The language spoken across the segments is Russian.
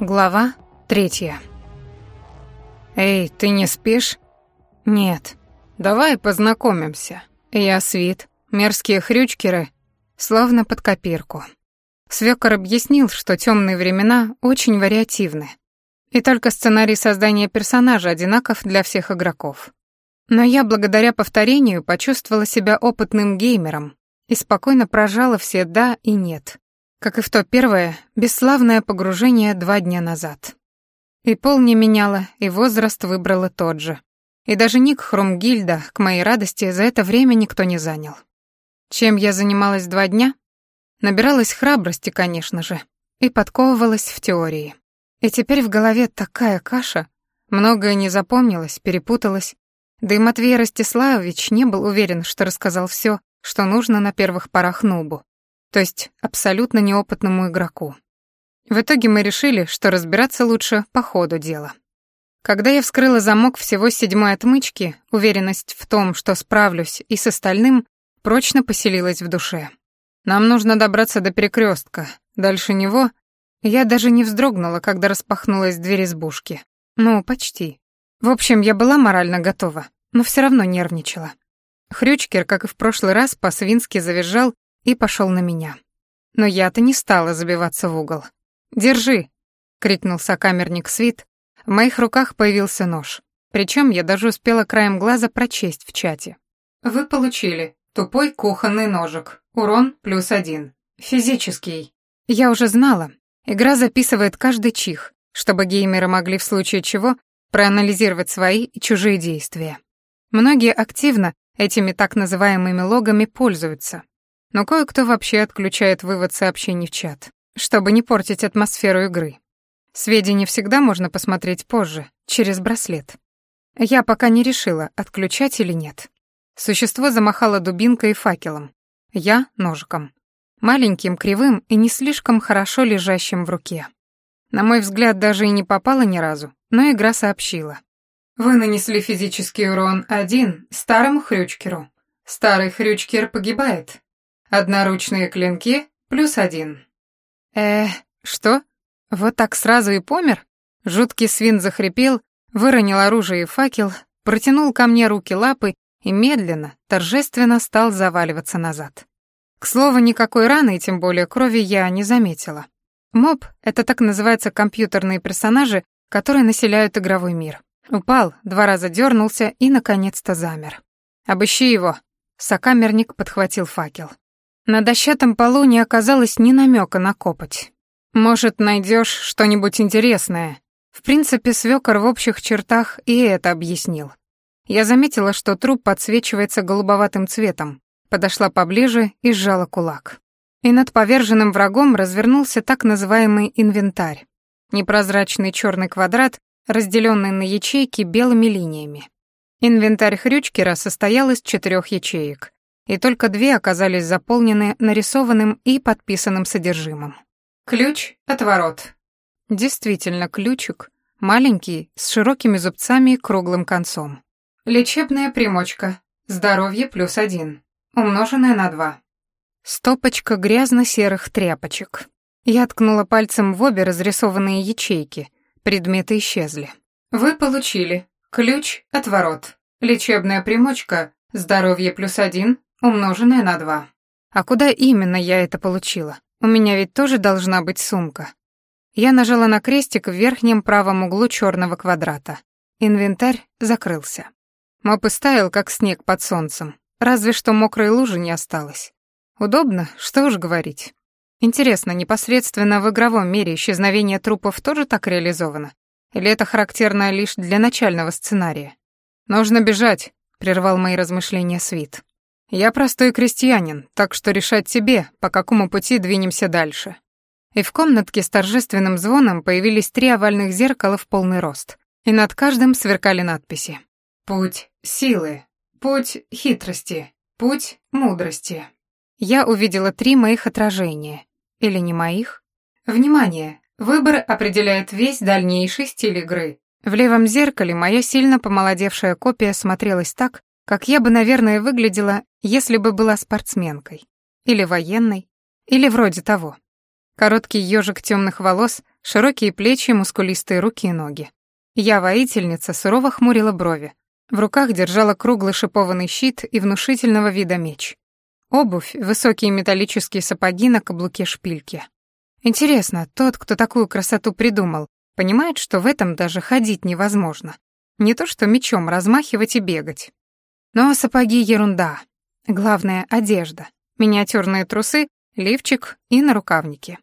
Глава третья. «Эй, ты не спишь?» «Нет». «Давай познакомимся. Я Свит, мерзкие хрючкеры, словно под копирку». Свёкор объяснил, что темные времена очень вариативны, и только сценарий создания персонажа одинаков для всех игроков. Но я благодаря повторению почувствовала себя опытным геймером и спокойно прожала все «да» и «нет», как и в то первое, бесславное погружение два дня назад. И пол не меняла, и возраст выбрала тот же. И даже ник Хрумгильда, к моей радости, за это время никто не занял. Чем я занималась два дня? Набиралась храбрости, конечно же, и подковывалась в теории. И теперь в голове такая каша, многое не запомнилось, перепуталось, да и Матвей Ростиславович не был уверен, что рассказал все, что нужно на первых порах Нубу то есть абсолютно неопытному игроку. В итоге мы решили, что разбираться лучше по ходу дела. Когда я вскрыла замок всего седьмой отмычки, уверенность в том, что справлюсь и с остальным, прочно поселилась в душе. Нам нужно добраться до перекрестка. Дальше него я даже не вздрогнула, когда распахнулась дверь избушки. Ну, почти. В общем, я была морально готова, но все равно нервничала. Хрючкер, как и в прошлый раз, по-свински завизжал и пошел на меня. Но я-то не стала забиваться в угол. «Держи!» — крикнул сокамерник Свит. В моих руках появился нож. Причем я даже успела краем глаза прочесть в чате. «Вы получили тупой кухонный ножик. Урон плюс один. Физический». Я уже знала. Игра записывает каждый чих, чтобы геймеры могли в случае чего проанализировать свои и чужие действия. Многие активно этими так называемыми логами пользуются, но кое-кто вообще отключает вывод сообщений в чат, чтобы не портить атмосферу игры. Сведения всегда можно посмотреть позже, через браслет. Я пока не решила, отключать или нет. Существо замахало дубинкой и факелом. Я — ножиком. Маленьким, кривым и не слишком хорошо лежащим в руке. На мой взгляд, даже и не попало ни разу, но игра сообщила. Вы нанесли физический урон один старому хрючкеру. Старый хрючкер погибает. Одноручные клинки плюс один. Э, что? Вот так сразу и помер? Жуткий свин захрипел, выронил оружие и факел, протянул ко мне руки-лапы и медленно, торжественно стал заваливаться назад. К слову, никакой раны и тем более крови я не заметила. Моб — это так называются компьютерные персонажи, которые населяют игровой мир. Упал, два раза дернулся и, наконец-то, замер. «Обыщи его!» Сокамерник подхватил факел. На дощатом полу не оказалось ни намека на копоть. «Может, найдешь что-нибудь интересное?» В принципе, свёкор в общих чертах и это объяснил. Я заметила, что труп подсвечивается голубоватым цветом, подошла поближе и сжала кулак. И над поверженным врагом развернулся так называемый инвентарь. Непрозрачный черный квадрат, разделенный на ячейки белыми линиями. Инвентарь Хрючкера состоял из четырех ячеек и только две оказались заполнены нарисованным и подписанным содержимым. Ключ от ворот. Действительно, ключик, маленький, с широкими зубцами и круглым концом. Лечебная примочка. Здоровье плюс один, умноженное на два. Стопочка грязно-серых тряпочек. Я ткнула пальцем в обе разрисованные ячейки. Предметы исчезли. Вы получили ключ от ворот. Лечебная примочка. Здоровье плюс один, умноженное на два. А куда именно я это получила? У меня ведь тоже должна быть сумка. Я нажала на крестик в верхнем правом углу черного квадрата. Инвентарь закрылся. Моп истаял, как снег под солнцем. Разве что мокрой лужи не осталось. Удобно, что уж говорить. Интересно, непосредственно в игровом мире исчезновение трупов тоже так реализовано? Или это характерно лишь для начального сценария? «Нужно бежать», — прервал мои размышления Свит. Я простой крестьянин, так что решать тебе, по какому пути двинемся дальше. И в комнатке с торжественным звоном появились три овальных зеркала в полный рост, и над каждым сверкали надписи. Путь силы, путь хитрости, путь мудрости. Я увидела три моих отражения. Или не моих? Внимание! Выбор определяет весь дальнейший стиль игры. В левом зеркале моя сильно помолодевшая копия смотрелась так, как я бы, наверное, выглядела, если бы была спортсменкой. Или военной. Или вроде того. Короткий ежик темных волос, широкие плечи, мускулистые руки и ноги. Я, воительница, сурово хмурила брови. В руках держала круглый шипованный щит и внушительного вида меч. Обувь — высокие металлические сапоги на каблуке шпильки. Интересно, тот, кто такую красоту придумал, понимает, что в этом даже ходить невозможно. Не то что мечом размахивать и бегать. Но сапоги — ерунда. Главное — одежда. Миниатюрные трусы, лифчик и нарукавники.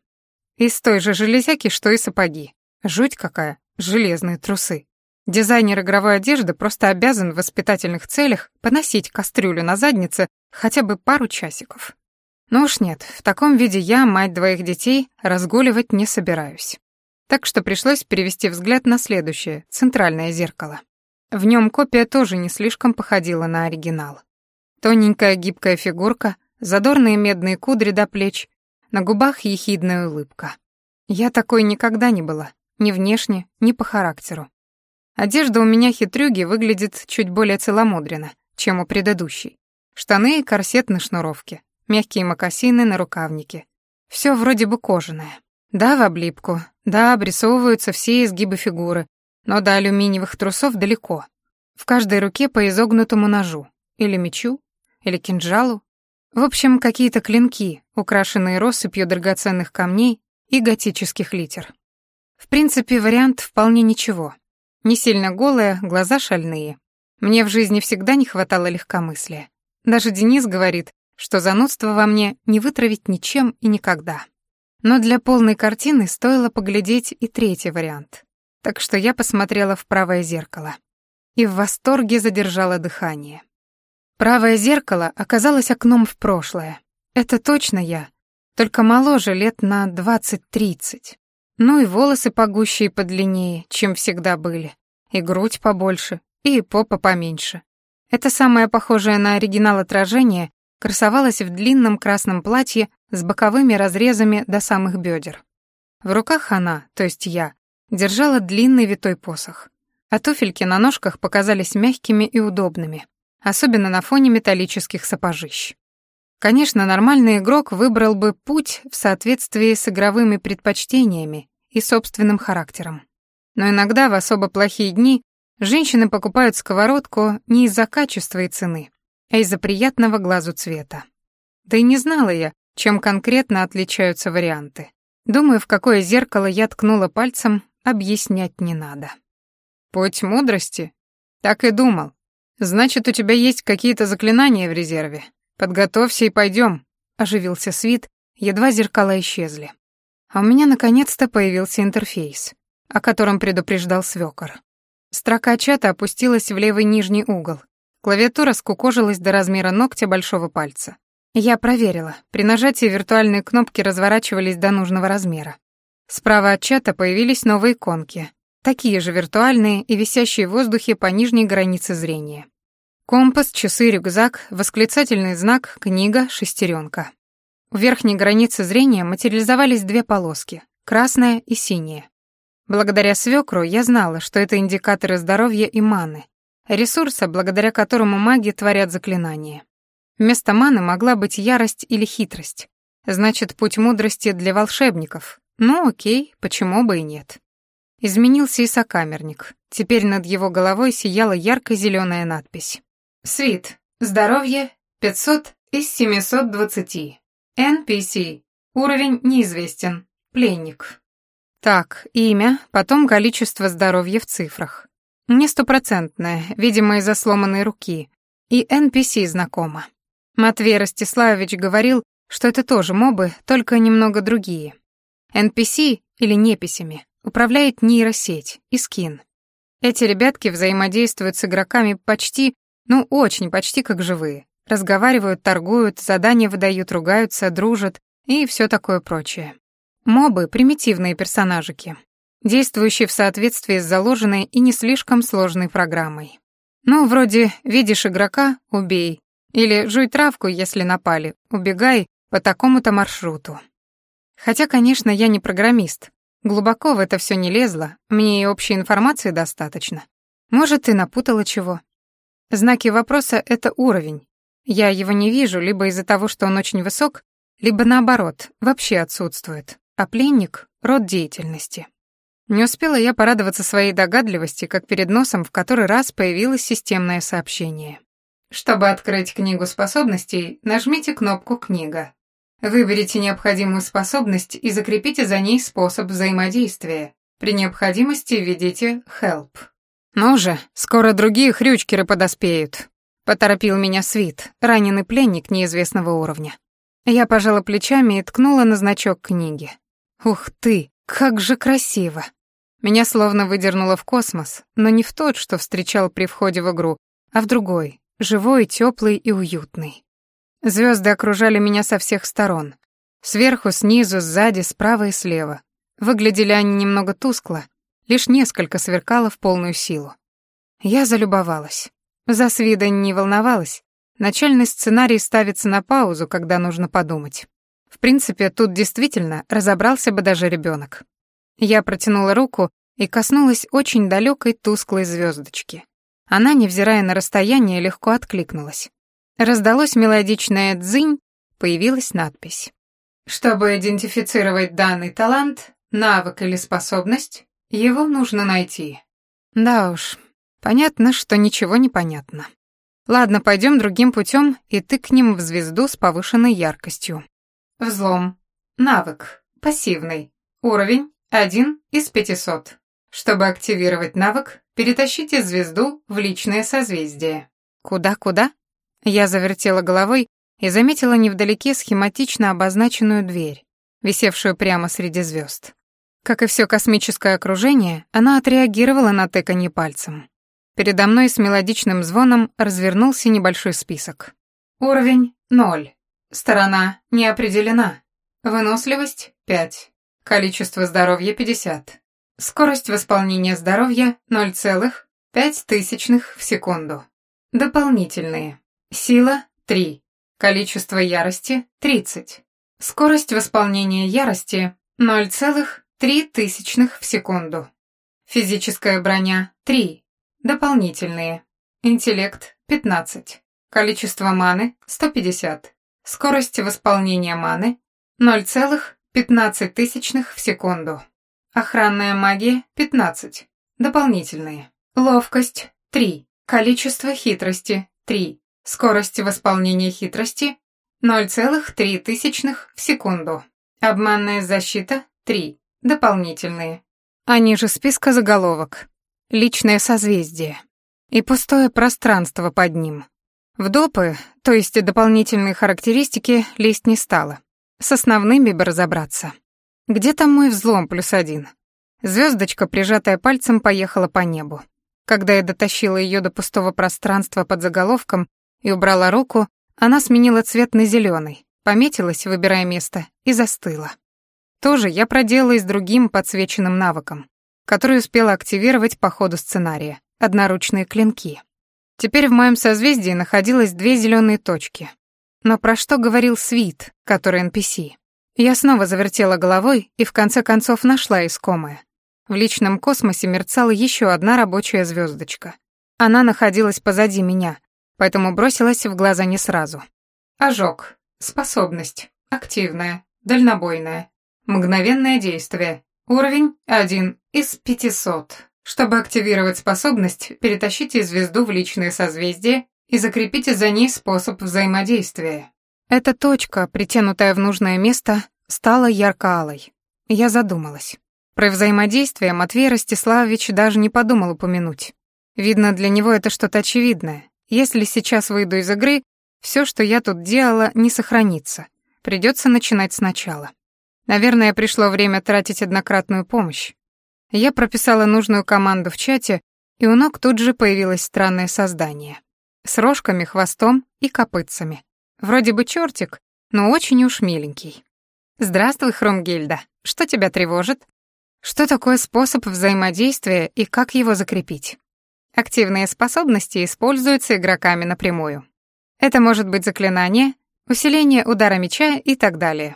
Из той же железяки, что и сапоги. Жуть какая, железные трусы. Дизайнер игровой одежды просто обязан в воспитательных целях поносить кастрюлю на заднице хотя бы пару часиков. Ну уж нет, в таком виде я, мать двоих детей, разгуливать не собираюсь. Так что пришлось перевести взгляд на следующее, центральное зеркало. В нем копия тоже не слишком походила на оригинал. Тоненькая гибкая фигурка, задорные медные кудри до плеч, на губах ехидная улыбка. Я такой никогда не была, ни внешне, ни по характеру. Одежда у меня хитрюги выглядит чуть более целомудренно, чем у предыдущей. Штаны и корсет на шнуровке, мягкие мокасины на рукавнике. Все вроде бы кожаное. Да, в облипку, да, обрисовываются все изгибы фигуры, но до алюминиевых трусов далеко. В каждой руке по изогнутому ножу, или мечу, или кинжалу. В общем, какие-то клинки, украшенные россыпью драгоценных камней и готических литер. В принципе, вариант вполне ничего. Не сильно голая, глаза шальные. Мне в жизни всегда не хватало легкомыслия. Даже Денис говорит, что занудство во мне не вытравить ничем и никогда. Но для полной картины стоило поглядеть и третий вариант. Так что я посмотрела в правое зеркало. И в восторге задержала дыхание. Правое зеркало оказалось окном в прошлое. Это точно я, только моложе лет на двадцать-тридцать. Ну и волосы погуще и подлиннее, чем всегда были. И грудь побольше, и попа поменьше. Это самое похожее на оригинал отражение красовалось в длинном красном платье с боковыми разрезами до самых бедер. В руках она, то есть я, держала длинный витой посох, а туфельки на ножках показались мягкими и удобными, особенно на фоне металлических сапожищ. Конечно, нормальный игрок выбрал бы путь в соответствии с игровыми предпочтениями и собственным характером. Но иногда в особо плохие дни женщины покупают сковородку не из-за качества и цены, а из-за приятного глазу цвета. Да и не знала я, чем конкретно отличаются варианты. Думаю, в какое зеркало я ткнула пальцем, объяснять не надо. Путь мудрости? Так и думал. Значит, у тебя есть какие-то заклинания в резерве. «Подготовься и пойдем», — оживился Свит, едва зеркала исчезли. А у меня наконец-то появился интерфейс, о котором предупреждал свёкор. Строка чата опустилась в левый нижний угол. Клавиатура скукожилась до размера ногтя большого пальца. Я проверила. При нажатии виртуальные кнопки разворачивались до нужного размера. Справа от чата появились новые иконки, такие же виртуальные и висящие в воздухе по нижней границе зрения. Компас, часы, рюкзак, восклицательный знак, книга, шестеренка. У верхней границы зрения материализовались две полоски — красная и синяя. Благодаря свекру я знала, что это индикаторы здоровья и маны, ресурса, благодаря которому маги творят заклинания. Вместо маны могла быть ярость или хитрость. Значит, путь мудрости для волшебников. Ну окей, почему бы и нет. Изменился и сокамерник. Теперь над его головой сияла ярко-зеленая надпись. Свит. Здоровье 500 из 720. NPC. Уровень неизвестен. Пленник. Так, имя, потом количество здоровья в цифрах. Не стопроцентное, видимо, из-за сломанной руки. И NPC знакомо. Матвей Ростиславович говорил, что это тоже мобы, только немного другие. NPC, или неписями, управляет нейросеть, и скин. Эти ребятки взаимодействуют с игроками почти ну, очень, почти как живые. Разговаривают, торгуют, задания выдают, ругаются, дружат и все такое прочее. Мобы — примитивные персонажики, действующие в соответствии с заложенной и не слишком сложной программой. Ну, вроде «видишь игрока — убей» или «жуй травку, если напали, убегай по такому-то маршруту». Хотя, конечно, я не программист. Глубоко в это все не лезла, мне и общей информации достаточно. Может, ты напутала чего. Знаки вопроса — это уровень. Я его не вижу либо из-за того, что он очень высок, либо наоборот, вообще отсутствует. а пленник — род деятельности. Не успела я порадоваться своей догадливости, как перед носом в который раз появилось системное сообщение. Чтобы открыть книгу способностей, нажмите кнопку «Книга». Выберите необходимую способность и закрепите за ней способ взаимодействия. При необходимости введите «Help». «Ну же, скоро другие хрючкеры подоспеют», — поторопил меня Свит, раненый пленник неизвестного уровня. Я пожала плечами и ткнула на значок книги. «Ух ты, как же красиво!» Меня словно выдернуло в космос, но не в тот, что встречал при входе в игру, а в другой, живой, теплый и уютный. Звезды окружали меня со всех сторон. Сверху, снизу, сзади, справа и слева. Выглядели они немного тускло, лишь несколько сверкало в полную силу. Я залюбовалась. За Свида не волновалась. Начальный сценарий ставится на паузу, когда нужно подумать. В принципе, тут действительно разобрался бы даже ребенок. Я протянула руку и коснулась очень далекой тусклой звездочки. Она, невзирая на расстояние, легко откликнулась. Раздалось мелодичное «дзынь», появилась надпись. Чтобы идентифицировать данный талант, навык или способность, его нужно найти. Да уж, понятно, что ничего не понятно. Ладно, пойдем другим путем и тыкнем в звезду с повышенной яркостью. Взлом. Навык. Пассивный. Уровень 1 из 500. Чтобы активировать навык, перетащите звезду в личное созвездие. Куда-куда? Я завертела головой и заметила невдалеке схематично обозначенную дверь, висевшую прямо среди звезд. Как и все космическое окружение, она отреагировала на тыканье пальцем. Передо мной с мелодичным звоном развернулся небольшой список. Уровень — 0. Сторона не определена. Выносливость — 5. Количество здоровья — 50. Скорость восполнения здоровья — 0,5 в секунду. Дополнительные. Сила — 3. Количество ярости — 30. Скорость восполнения ярости — 0,3 в секунду. Физическая броня — 3. Дополнительные. Интеллект — 15. Количество маны — 150. Скорость восполнения маны — 0,15 в секунду. Охранная магия — 15. Дополнительные. Ловкость — 3. Количество хитрости — 3. Скорость восполнения хитрости 0,3 в секунду. Обманная защита 3. Дополнительные. А ниже списка заголовок. Личное созвездие. И пустое пространство под ним. В допы, то есть дополнительные характеристики, лезть не стало. С основными бы разобраться. Где там мой взлом плюс один? Звездочка, прижатая пальцем, поехала по небу. Когда я дотащила ее до пустого пространства под заголовком, и убрала руку, она сменила цвет на зеленый, пометилась, выбирая место, и застыла. Тоже я проделала с другим подсвеченным навыком, который успела активировать по ходу сценария — одноручные клинки. Теперь в моем созвездии находилось две зеленые точки. Но про что говорил Свит, который NPC? Я снова завертела головой и в конце концов нашла искомое. В личном космосе мерцала еще одна рабочая звездочка. Она находилась позади меня, поэтому бросилась в глаза не сразу. Ожог. Способность. Активная. Дальнобойная. Мгновенное действие. Уровень 1 из 500. Чтобы активировать способность, перетащите звезду в личное созвездие и закрепите за ней способ взаимодействия. Эта точка, притянутая в нужное место, стала ярко-алой. Я задумалась. Про взаимодействие Матвей Ростиславович даже не подумал упомянуть. Видно, для него это что-то очевидное, если сейчас выйду из игры, все, что я тут делала, не сохранится. Придется начинать сначала. Наверное, пришло время тратить однократную помощь. Я прописала нужную команду в чате, и у ног тут же появилось странное создание. С рожками, хвостом и копытцами. Вроде бы чертик, но очень уж миленький. «Здравствуй, Хромгельда. Что тебя тревожит?» Что такое способ взаимодействия и как его закрепить? Активные способности используются игроками напрямую. Это может быть заклинание, усиление удара меча и так далее.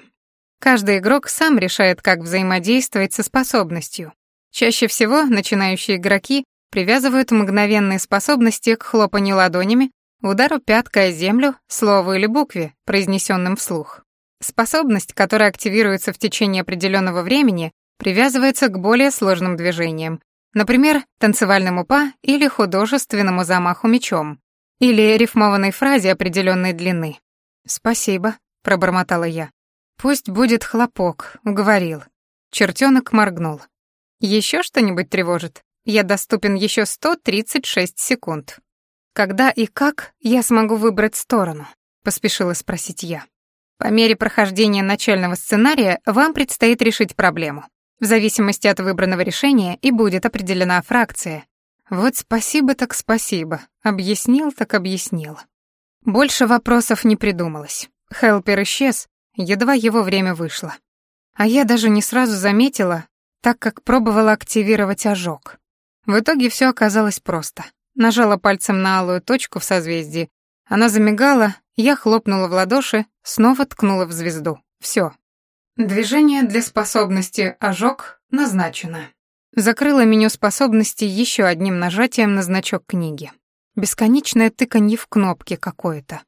Каждый игрок сам решает, как взаимодействовать со способностью. Чаще всего начинающие игроки привязывают мгновенные способности к хлопанью ладонями, удару пяткой о землю, слову или букве, произнесенным вслух. Способность, которая активируется в течение определенного времени, привязывается к более сложным движениям, например, танцевальному па или художественному замаху мечом, или рифмованной фразе определенной длины. «Спасибо», — пробормотала я. «Пусть будет хлопок», — уговорил. Чертенок моргнул. Еще что-нибудь тревожит? Я доступен еще 136 секунд. Когда и как я смогу выбрать сторону? Поспешила спросить я. По мере прохождения начального сценария вам предстоит решить проблему. В зависимости от выбранного решения и будет определена фракция. Вот спасибо так спасибо. Объяснил так объяснил. Больше вопросов не придумалось. Хелпер исчез, едва его время вышло. А я даже не сразу заметила, так как пробовала активировать ожог. В итоге все оказалось просто. Нажала пальцем на алую точку в созвездии. Она замигала, я хлопнула в ладоши, снова ткнула в звезду. Все. Движение для способности ожог назначено. Закрыла меню способностей еще одним нажатием на значок книги. Бесконечное тыканье в кнопки какое-то.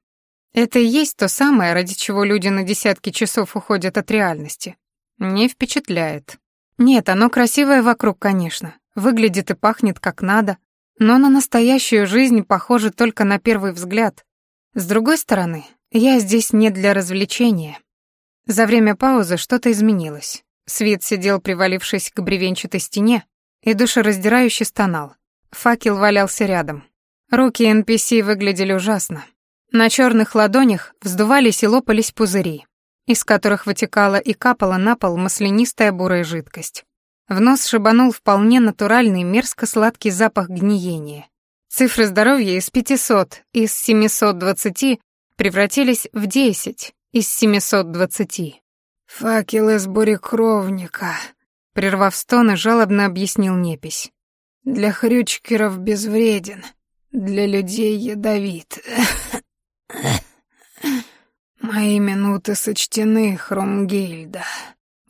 Это и есть то самое, ради чего люди на десятки часов уходят от реальности. Не впечатляет. Нет, оно красивое вокруг, конечно. Выглядит и пахнет как надо. Но на настоящую жизнь похоже только на первый взгляд. С другой стороны, я здесь не для развлечения. За время паузы что-то изменилось. Свет сидел, привалившись к бревенчатой стене, и душераздирающе стонал. Факел валялся рядом. Руки NPC выглядели ужасно. На черных ладонях вздувались и лопались пузыри, из которых вытекала и капала на пол маслянистая бурая жидкость. В нос шибанул вполне натуральный мерзко-сладкий запах гниения. Цифры здоровья из 500 из 720 превратились в 10 из 720. «Факел из бурекровника», — прервав стоны, жалобно объяснил Непись. «Для хрючкеров безвреден, для людей ядовит. Мои минуты сочтены, Хромгильда».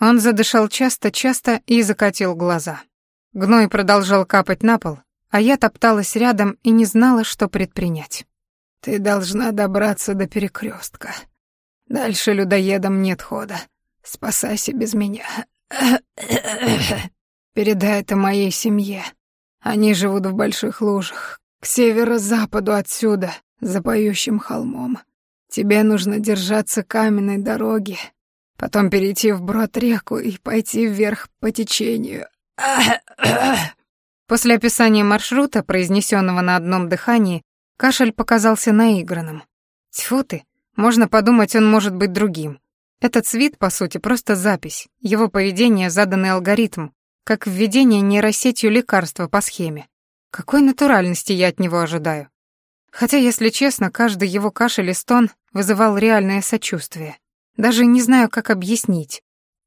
Он задышал часто-часто и закатил глаза. Гной продолжал капать на пол, а я топталась рядом и не знала, что предпринять. «Ты должна добраться до перекрестка. Дальше людоедам нет хода. Спасайся без меня. Передай это моей семье. Они живут в больших лужах, к северо-западу отсюда, за поющим холмом. Тебе нужно держаться каменной дороги, потом перейти в брод реку и пойти вверх по течению. После описания маршрута, произнесенного на одном дыхании, кашель показался наигранным. Тьфу ты, можно подумать, он может быть другим. Этот свит, по сути, просто запись, его поведение — заданный алгоритм, как введение нейросетью лекарства по схеме. Какой натуральности я от него ожидаю? Хотя, если честно, каждый его кашель и стон вызывал реальное сочувствие. Даже не знаю, как объяснить.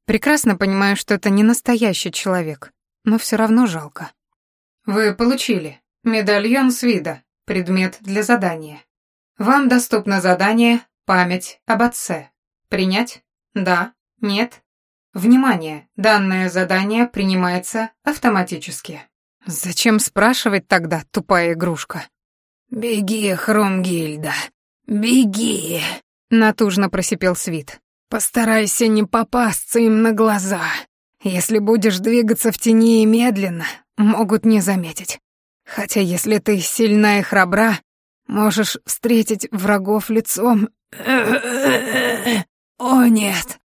Прекрасно понимаю, что это не настоящий человек, но все равно жалко. Вы получили медальон с вида, предмет для задания. Вам доступно задание «Память об отце». Принять? Да? Нет? Внимание! Данное задание принимается автоматически. Зачем спрашивать тогда, тупая игрушка? «Беги, Хромгильда, беги!» — натужно просипел Свит. «Постарайся не попасться им на глаза. Если будешь двигаться в тени и медленно, могут не заметить. Хотя если ты сильна и храбра, можешь встретить врагов лицом. О нет,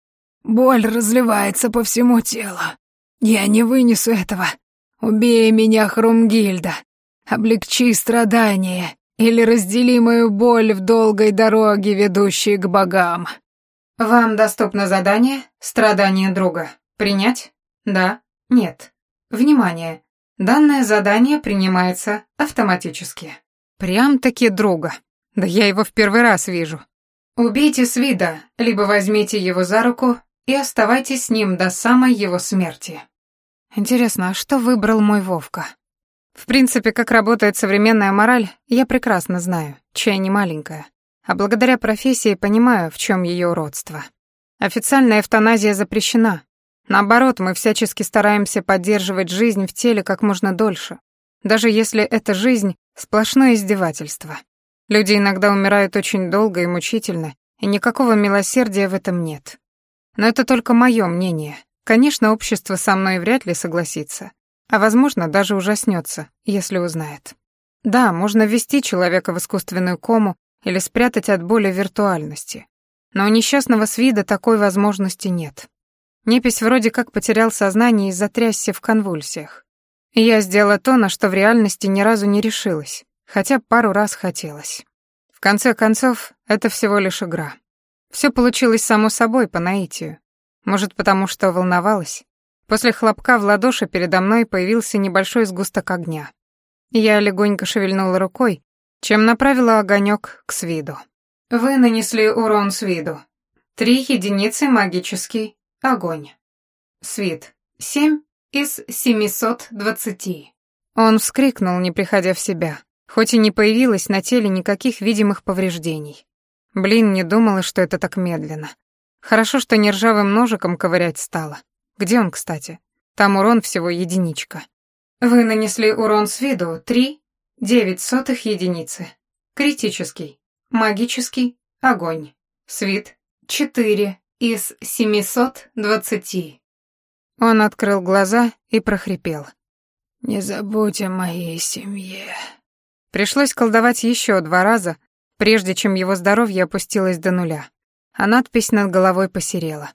боль разливается по всему телу. Я не вынесу этого. Убей меня, Хрумгильда. Облегчи страдания или раздели мою боль в долгой дороге, ведущей к богам. Вам доступно задание «Страдание друга». Принять? Да? Нет. Внимание! Данное задание принимается автоматически. Прям-таки друга. Да я его в первый раз вижу. Убейте Свида, либо возьмите его за руку и оставайтесь с ним до самой его смерти. Интересно, а что выбрал мой Вовка? В принципе, как работает современная мораль, я прекрасно знаю, чья не маленькая. А благодаря профессии понимаю, в чем ее уродство. Официальная эвтаназия запрещена. Наоборот, мы всячески стараемся поддерживать жизнь в теле как можно дольше, даже если эта жизнь — сплошное издевательство. Люди иногда умирают очень долго и мучительно, и никакого милосердия в этом нет. Но это только мое мнение. Конечно, общество со мной вряд ли согласится, а, возможно, даже ужаснется, если узнает. Да, можно ввести человека в искусственную кому или спрятать от боли виртуальности. Но у несчастного Свида такой возможности нет. Непись вроде как потерял сознание и затрясся в конвульсиях. И я сделала то, на что в реальности ни разу не решилась, хотя пару раз хотелось. В конце концов, это всего лишь игра. Все получилось само собой, по наитию. Может, потому что волновалась? После хлопка в ладоши передо мной появился небольшой сгусток огня. Я легонько шевельнула рукой, чем направила огонек к свиду. Вы нанесли урон свиду. Три единицы магический. Огонь. Свит. Семь из семисот двадцати. Он вскрикнул, не приходя в себя, хоть и не появилось на теле никаких видимых повреждений. Блин, не думала, что это так медленно. Хорошо, что не ржавым ножиком ковырять стало. Где он, кстати? Там урон всего единичка. Вы нанесли урон с виду три девять сотых единицы. Критический. Магический. Огонь. Свит. четыре из семисот двадцати. Он открыл глаза и прохрипел. «Не забудь о моей семье». Пришлось колдовать еще два раза, прежде чем его здоровье опустилось до нуля, а надпись над головой посерела.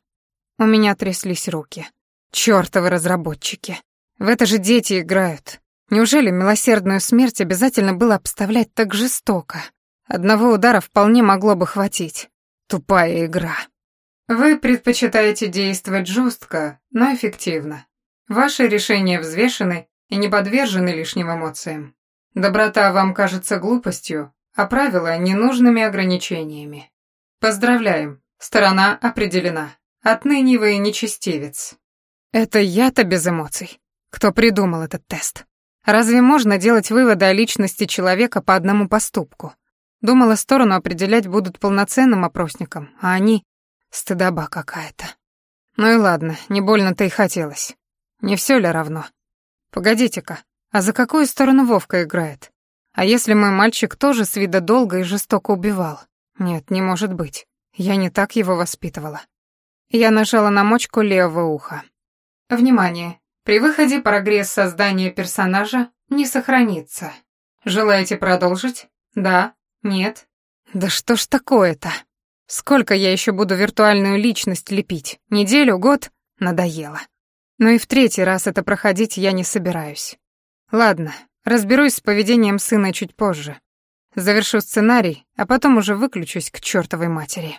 У меня тряслись руки. Чёртовы разработчики. В это же дети играют. Неужели милосердную смерть обязательно было обставлять так жестоко? Одного удара вполне могло бы хватить. Тупая игра. Вы предпочитаете действовать жестко, но эффективно. Ваши решения взвешены и не подвержены лишним эмоциям. Доброта вам кажется глупостью, а правила — ненужными ограничениями. Поздравляем, сторона определена. Отныне вы нечестивец. Это я-то без эмоций. Кто придумал этот тест? Разве можно делать выводы о личности человека по одному поступку? Думала, сторону определять будут полноценным опросником, а они Стыдоба какая-то. Ну и ладно, не больно-то и хотелось. Не все ли равно? Погодите-ка, а за какую сторону Вовка играет? А если мой мальчик тоже с вида долго и жестоко убивал? Нет, не может быть. Я не так его воспитывала. Я нажала на мочку левого уха. Внимание! При выходе прогресс создания персонажа не сохранится. Желаете продолжить? Да? Нет? Да что ж такое-то? Сколько я еще буду виртуальную личность лепить? Неделю, год? Надоело. Но и в третий раз это проходить я не собираюсь. Ладно, разберусь с поведением сына чуть позже. Завершу сценарий, а потом уже выключусь к чертовой матери.